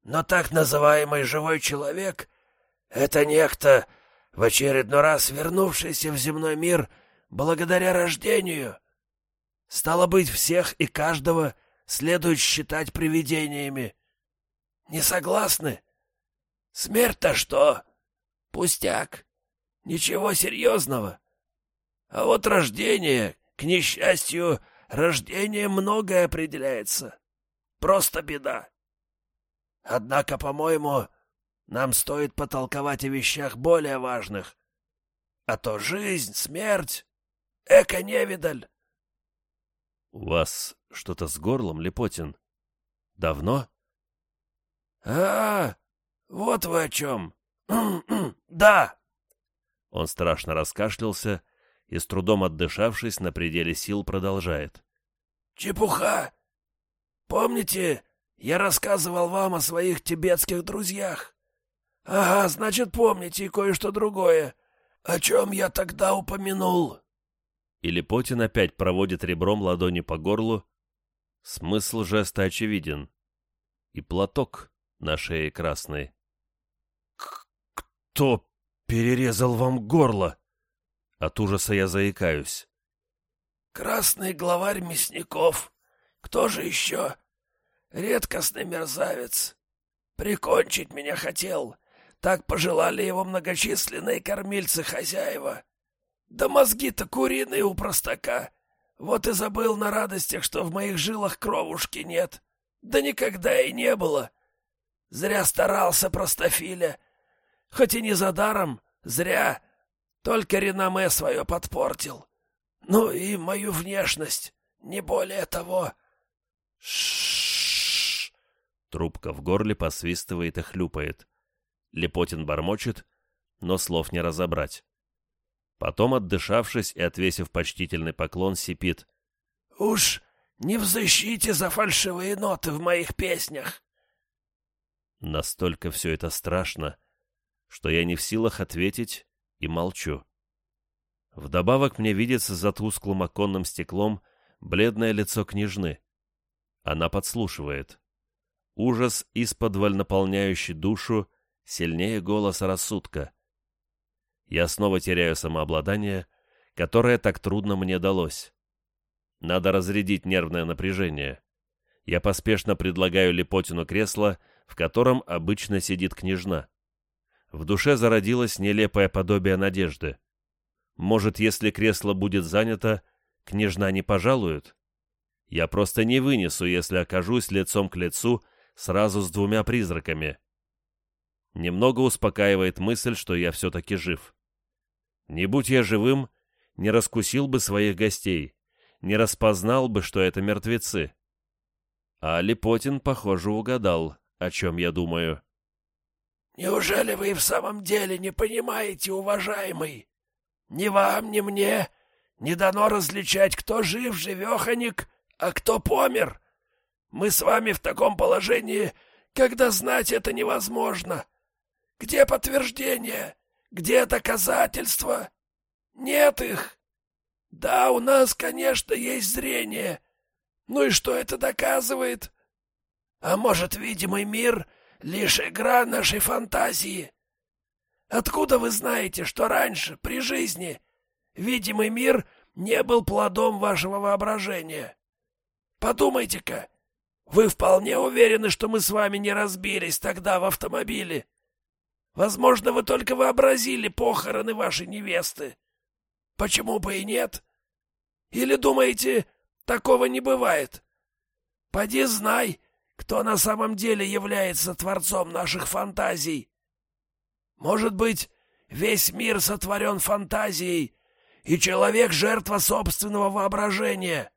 Но так называемый живой человек — это некто, в очередной раз вернувшийся в земной мир благодаря рождению. Стало быть, всех и каждого следует считать привидениями. Не согласны? Смерть-то что? Пустяк. Ничего серьезного. А вот рождение, к несчастью, рождение многое определяется. Просто беда. Однако, по-моему, нам стоит потолковать о вещах более важных. А то жизнь, смерть, эко-невидаль. — У вас что-то с горлом, Лепотин? Давно? — А, вот вы о чем. да. Он страшно раскашлялся и, с трудом отдышавшись, на пределе сил продолжает. — Чепуха! Помните, я рассказывал вам о своих тибетских друзьях? Ага, значит, помните кое-что другое, о чем я тогда упомянул. И Лепотин опять проводит ребром ладони по горлу. Смысл жеста очевиден. И платок на шее красный. «Кто перерезал вам горло?» От ужаса я заикаюсь. «Красный главарь мясников. Кто же еще? Редкостный мерзавец. Прикончить меня хотел. Так пожелали его многочисленные кормильцы-хозяева. Да мозги-то куриные у простака. Вот и забыл на радостях, что в моих жилах кровушки нет. Да никогда и не было. Зря старался простофиля. Хоть и не за даром, зря. Только реноме свое подпортил. Ну и мою внешность, не более того. Ш Трубка в горле посвистывает и хлюпает. Лепотин бормочет, но слов не разобрать. Потом, отдышавшись и отвесив почтительный поклон, сипит. «Уж не взыщите за фальшивые ноты в моих песнях!» Настолько все это страшно, что я не в силах ответить и молчу. Вдобавок мне видится за тусклым оконным стеклом бледное лицо княжны. Она подслушивает. Ужас, исподволь наполняющий душу, сильнее голоса рассудка. Я снова теряю самообладание, которое так трудно мне далось. Надо разрядить нервное напряжение. Я поспешно предлагаю Лепотину кресло, в котором обычно сидит княжна. В душе зародилось нелепое подобие надежды. Может, если кресло будет занято, княжна не пожалует? Я просто не вынесу, если окажусь лицом к лицу сразу с двумя призраками. Немного успокаивает мысль, что я все-таки жив. Не будь я живым, не раскусил бы своих гостей, не распознал бы, что это мертвецы. А Липотин, похоже, угадал, о чем я думаю. «Неужели вы в самом деле не понимаете, уважаемый? Ни вам, ни мне не дано различать, кто жив-живеханик, а кто помер. Мы с вами в таком положении, когда знать это невозможно. Где подтверждение? Где доказательства? Нет их. Да, у нас, конечно, есть зрение, Ну и что это доказывает? А может, видимый мир — лишь игра нашей фантазии? Откуда вы знаете, что раньше, при жизни, видимый мир не был плодом вашего воображения? Подумайте-ка, вы вполне уверены, что мы с вами не разбились тогда в автомобиле? Возможно, вы только вообразили похороны вашей невесты. Почему бы и нет? Или думаете, такого не бывает? Поди знай, кто на самом деле является творцом наших фантазий. Может быть, весь мир сотворен фантазией, и человек — жертва собственного воображения.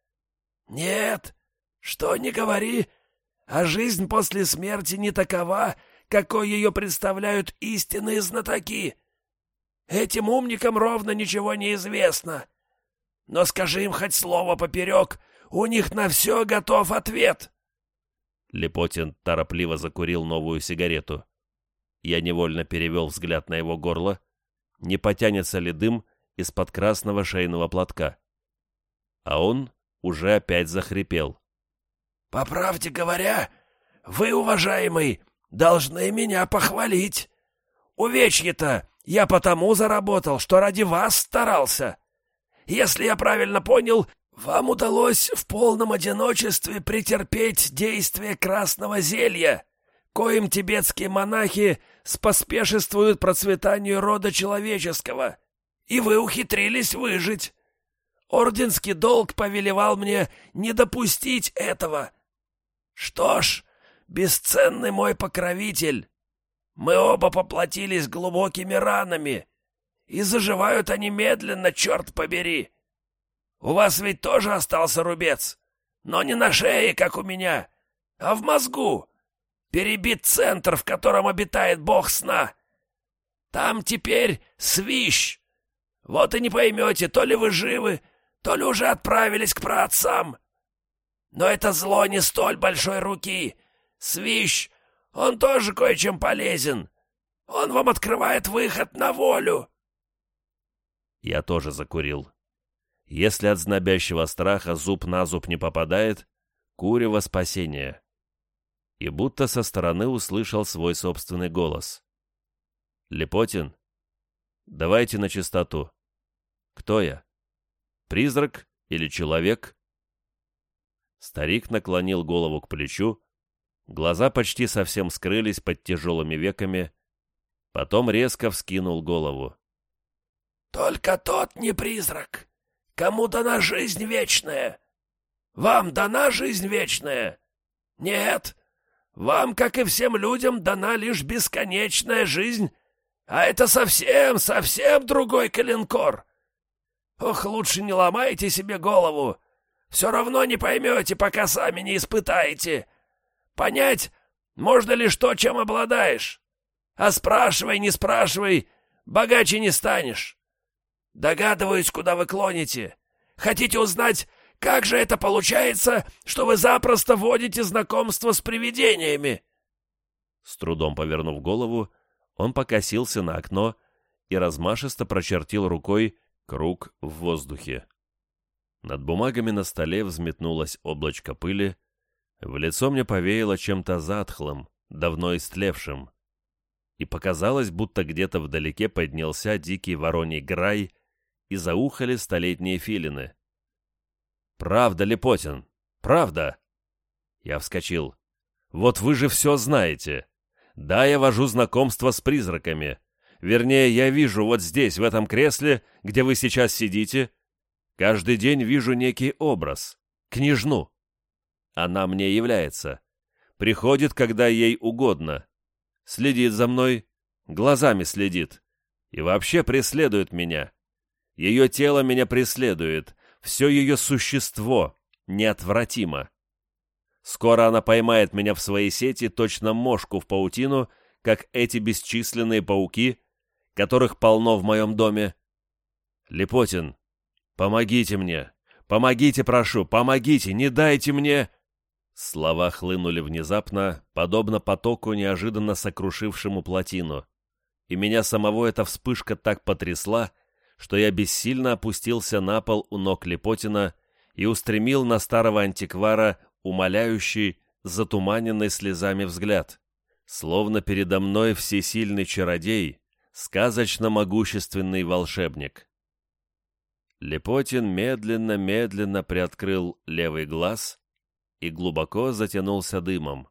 Нет, что ни говори, а жизнь после смерти не такова, какой ее представляют истинные знатоки. Этим умникам ровно ничего не известно. Но скажи им хоть слово поперек, у них на все готов ответ. Лепотин торопливо закурил новую сигарету. Я невольно перевел взгляд на его горло. Не потянется ли дым из-под красного шейного платка? А он уже опять захрипел. «По правде говоря, вы, уважаемый, должны меня похвалить. Увечье-то я потому заработал, что ради вас старался. Если я правильно понял, вам удалось в полном одиночестве претерпеть действие красного зелья, коим тибетские монахи споспешествуют процветанию рода человеческого, и вы ухитрились выжить. Орденский долг повелевал мне не допустить этого. Что ж, бесценный мой покровитель, мы оба поплатились глубокими ранами, и заживают они медленно, черт побери. У вас ведь тоже остался рубец, но не на шее, как у меня, а в мозгу. Перебит центр, в котором обитает бог сна. Там теперь свищ. Вот и не поймете, то ли вы живы, то ли уже отправились к праотцам. Но это зло не столь большой руки. Свищ, он тоже кое-чем полезен. Он вам открывает выход на волю. Я тоже закурил. Если от знобящего страха зуб на зуб не попадает, курево спасение. И будто со стороны услышал свой собственный голос. «Лепотин, давайте на чистоту. Кто я? Призрак или человек?» Старик наклонил голову к плечу, глаза почти совсем скрылись под тяжелыми веками, потом резко вскинул голову. «Только тот не призрак, кому дана жизнь вечная. Вам дана жизнь вечная? Нет, вам, как и всем людям, дана лишь бесконечная жизнь, а это совсем, совсем другой калинкор. Ох, лучше не ломайте себе голову, все равно не поймете, пока сами не испытаете. Понять можно лишь то, чем обладаешь. А спрашивай, не спрашивай, богаче не станешь. Догадываюсь, куда вы клоните. Хотите узнать, как же это получается, что вы запросто вводите знакомство с привидениями?» С трудом повернув голову, он покосился на окно и размашисто прочертил рукой круг в воздухе. Над бумагами на столе взметнулось облачко пыли, в лицо мне повеяло чем-то затхлым, давно истлевшим. И показалось, будто где-то вдалеке поднялся дикий вороний грай, и заухали столетние филины. «Правда, Лепотин, правда!» Я вскочил. «Вот вы же все знаете. Да, я вожу знакомство с призраками. Вернее, я вижу вот здесь, в этом кресле, где вы сейчас сидите, Каждый день вижу некий образ, княжну. Она мне является. Приходит, когда ей угодно. Следит за мной, глазами следит. И вообще преследует меня. Ее тело меня преследует, все ее существо неотвратимо. Скоро она поймает меня в своей сети, точно мошку в паутину, как эти бесчисленные пауки, которых полно в моем доме. Лепотин, «Помогите мне! Помогите, прошу! Помогите! Не дайте мне...» Слова хлынули внезапно, подобно потоку, неожиданно сокрушившему плотину. И меня самого эта вспышка так потрясла, что я бессильно опустился на пол у ног Лепотина и устремил на старого антиквара умоляющий, затуманенный слезами взгляд, словно передо мной всесильный чародей, сказочно могущественный волшебник. Лепотин медленно-медленно приоткрыл левый глаз и глубоко затянулся дымом.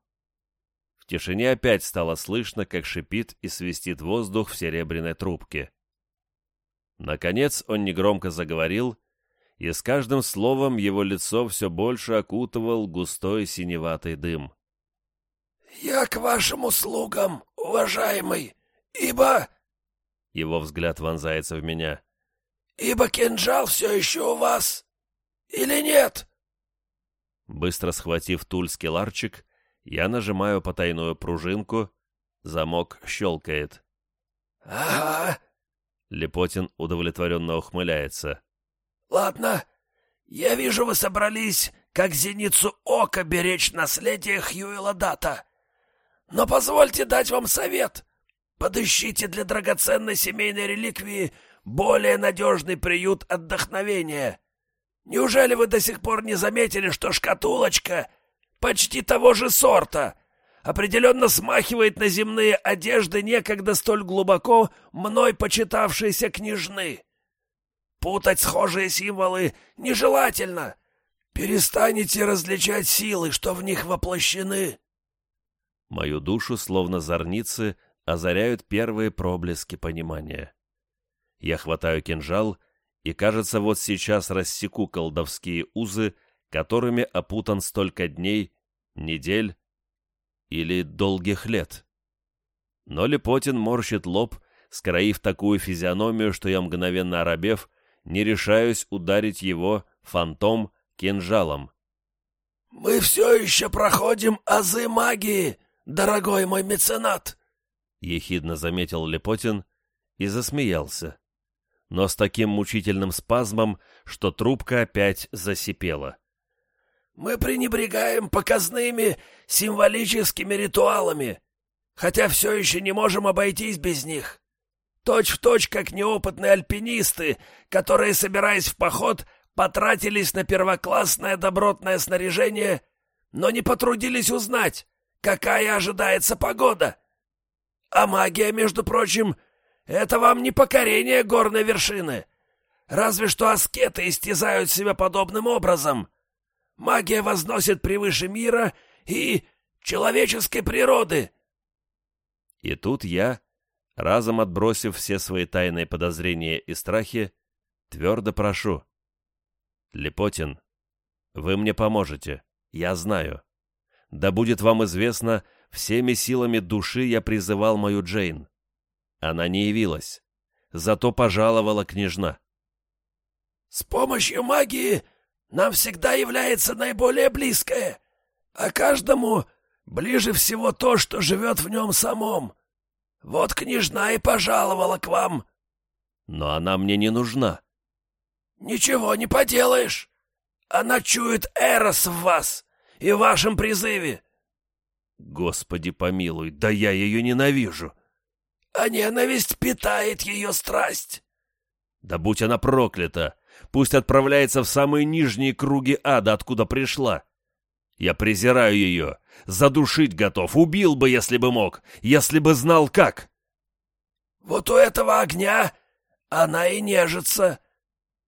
В тишине опять стало слышно, как шипит и свистит воздух в серебряной трубке. Наконец он негромко заговорил, и с каждым словом его лицо все больше окутывал густой синеватый дым. «Я к вашим услугам, уважаемый, ибо...» Его взгляд вонзается в меня. «Ибо кинжал все еще у вас, или нет?» Быстро схватив тульский ларчик, я нажимаю потайную пружинку, замок щелкает. «Ага». Лепотин удовлетворенно ухмыляется. «Ладно, я вижу, вы собрались, как зеницу ока, беречь наследие Хьюила Дата. Но позвольте дать вам совет. Подыщите для драгоценной семейной реликвии более надежный приют отдохновения. Неужели вы до сих пор не заметили, что шкатулочка почти того же сорта определенно смахивает на земные одежды некогда столь глубоко мной почитавшейся княжны? Путать схожие символы нежелательно. Перестанете различать силы, что в них воплощены. Мою душу, словно зорницы, озаряют первые проблески понимания. Я хватаю кинжал и, кажется, вот сейчас рассеку колдовские узы, которыми опутан столько дней, недель или долгих лет. Но Лепотин морщит лоб, скроив такую физиономию, что я, мгновенно оробев, не решаюсь ударить его, фантом, кинжалом. «Мы все еще проходим азы магии, дорогой мой меценат!» — ехидно заметил Лепотин и засмеялся, но с таким мучительным спазмом, что трубка опять засипела. «Мы пренебрегаем показными символическими ритуалами, хотя все еще не можем обойтись без них. Точь в точь, как неопытные альпинисты, которые, собираясь в поход, потратились на первоклассное добротное снаряжение, но не потрудились узнать, какая ожидается погода. А магия, между прочим, это вам не покорение горной вершины. Разве что аскеты истязают себя подобным образом. Магия возносит превыше мира и человеческой природы. И тут я, разом отбросив все свои тайные подозрения и страхи, твердо прошу. Лепотин, вы мне поможете, я знаю. Да будет вам известно, всеми силами души я призывал мою Джейн. Она не явилась, зато пожаловала княжна. «С помощью магии нам всегда является наиболее близкое, а каждому ближе всего то, что живет в нем самом. Вот княжна и пожаловала к вам. Но она мне не нужна. Ничего не поделаешь. Она чует Эрос в вас и в вашем призыве. Господи помилуй, да я ее ненавижу. А ненависть питает ее страсть. Да будь она проклята! Пусть отправляется в самые нижние круги ада, откуда пришла. Я презираю ее, задушить готов, убил бы, если бы мог, если бы знал как. Вот у этого огня она и нежится,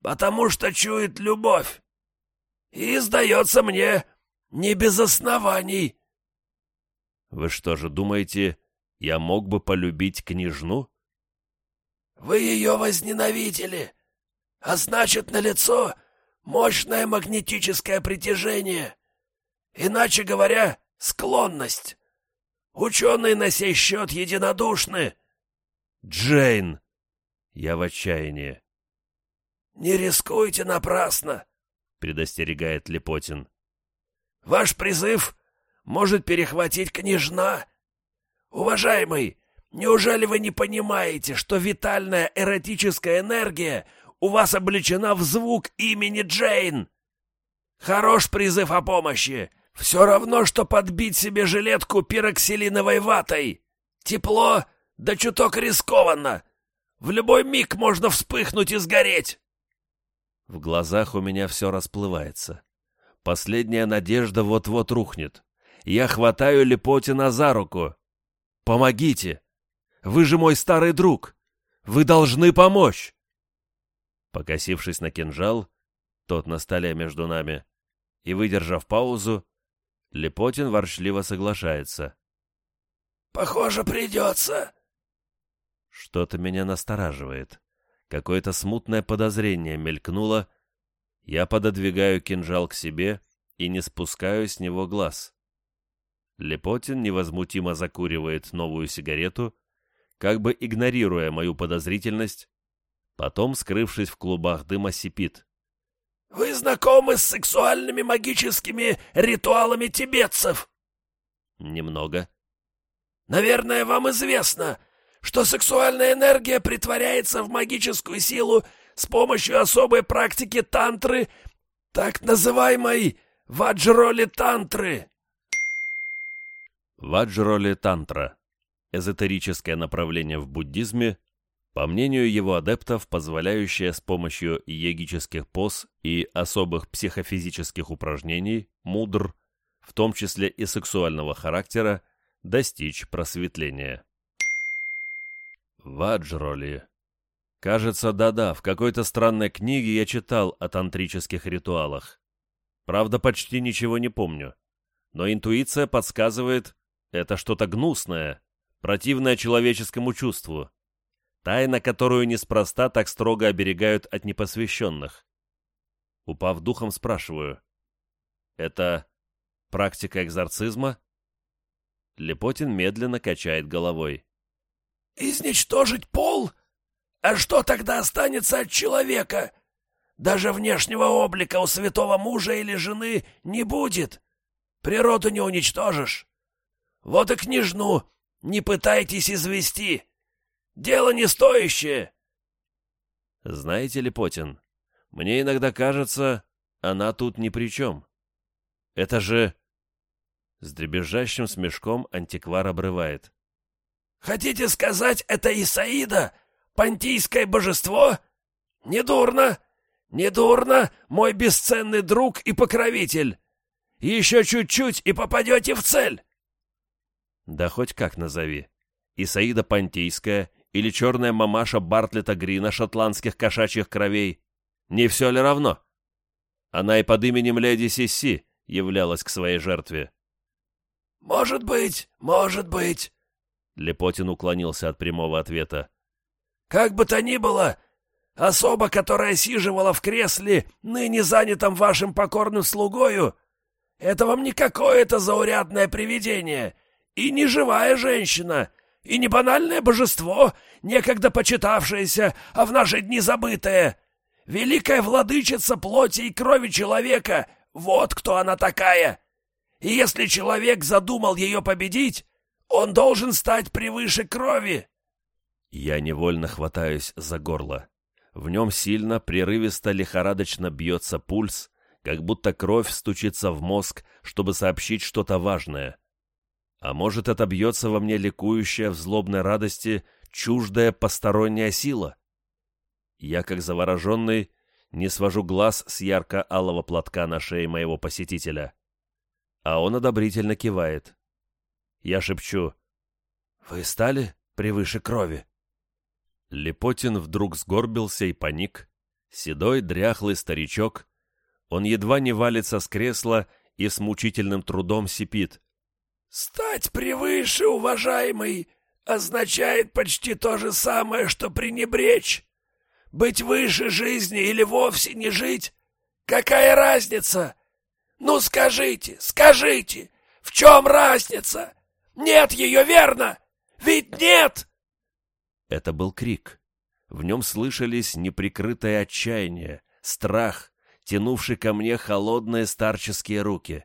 потому что чует любовь. И, сдается мне, не без оснований. Вы что же думаете, я мог бы полюбить княжну? Вы ее возненавидели, а значит, налицо мощное магнетическое притяжение. Иначе говоря, склонность. Ученые на сей счет единодушны. Джейн! Я в отчаянии. Не рискуйте напрасно, предостерегает Лепотин. Ваш призыв может перехватить княжна. Уважаемый, неужели вы не понимаете, что витальная эротическая энергия у вас облечена в звук имени Джейн? Хорош призыв о помощи. Все равно, что подбить себе жилетку пироксилиновой ватой. Тепло, да чуток рискованно. В любой миг можно вспыхнуть и сгореть. В глазах у меня все расплывается. Последняя надежда вот-вот рухнет. Я хватаю Лепотина за руку. «Помогите! Вы же мой старый друг! Вы должны помочь!» Покосившись на кинжал, тот на столе между нами, и выдержав паузу, Лепотин ворчливо соглашается. «Похоже, придется». Что-то меня настораживает. Какое-то смутное подозрение мелькнуло. Я пододвигаю кинжал к себе и не спускаю с него глаз. Лепотин невозмутимо закуривает новую сигарету, как бы игнорируя мою подозрительность, потом, скрывшись в клубах дыма, сипит. «Вы знакомы с сексуальными магическими ритуалами тибетцев?» «Немного». «Наверное, вам известно, что сексуальная энергия притворяется в магическую силу с помощью особой практики тантры, так называемой ваджроли-тантры. Ваджроли-тантра – эзотерическое направление в буддизме, по мнению его адептов, позволяющее с помощью йогических поз и особых психофизических упражнений, мудр, в том числе и сексуального характера, достичь просветления. Ваджроли. Кажется, да-да, в какой-то странной книге я читал о тантрических ритуалах. Правда, почти ничего не помню. Но интуиция подсказывает, это что-то гнусное, противное человеческому чувству. Тайна, которую неспроста так строго оберегают от непосвященных. Упав духом, спрашиваю. Это практика экзорцизма? Лепотин медленно качает головой. Изничтожить пол? А что тогда останется от человека? Даже внешнего облика у святого мужа или жены не будет. Природу не уничтожишь. Вот и княжну не пытайтесь извести. Дело не стоящее. Знаете ли, Потин, мне иногда кажется, она тут ни при чем. Это же... С дребезжащим смешком антиквар обрывает. Хотите сказать, это Исаида, понтийское божество? Недурно, недурно, мой бесценный друг и покровитель. Еще чуть-чуть и попадете в цель. Да хоть как назови. Исаида Понтийская или черная мамаша Бартлета Грина шотландских кошачьих кровей. Не все ли равно? Она и под именем леди Сисси являлась к своей жертве. «Может быть, может быть», Лепотин уклонился от прямого ответа. «Как бы то ни было, особа, которая сиживала в кресле, ныне занятом вашим покорным слугою, это вам не какое-то заурядное привидение, и не живая женщина, и не банальное божество, некогда почитавшееся, а в наши дни забытое. Великая владычица плоти и крови человека, вот кто она такая. И если человек задумал ее победить, он должен стать превыше крови!» Я невольно хватаюсь за горло. В нем сильно, прерывисто, лихорадочно бьется пульс, как будто кровь стучится в мозг, чтобы сообщить что-то важное. А может, это бьется во мне ликующая в злобной радости чуждая посторонняя сила? Я, как завороженный, не свожу глаз с ярко-алого платка на шее моего посетителя. А он одобрительно кивает. Я шепчу. «Вы стали превыше крови?» Лепотин вдруг сгорбился и паник. Седой, дряхлый старичок. Он едва не валится с кресла и с мучительным трудом сипит. «Стать превыше, уважаемый, означает почти то же самое, что пренебречь. Быть выше жизни или вовсе не жить? Какая разница? Ну скажите, скажите, в чем разница? Нет ее, верно? Ведь нет!» Это был крик. В нем слышались неприкрытое отчаяние, страх, тянувший ко мне холодные старческие руки.